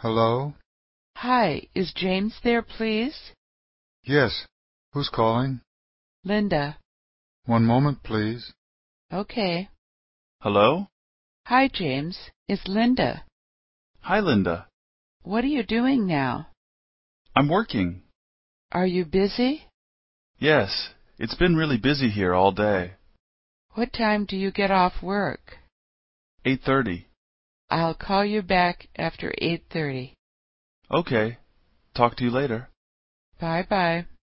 Hello? Hi, is James there, please? Yes. Who's calling? Linda. One moment, please. Okay. Hello? Hi, James. It's Linda. Hi, Linda. What are you doing now? I'm working. Are you busy? Yes. It's been really busy here all day. What time do you get off work? 8:30. I'll call you back after eight thirty. "Okay. Talk to you later." "Bye bye."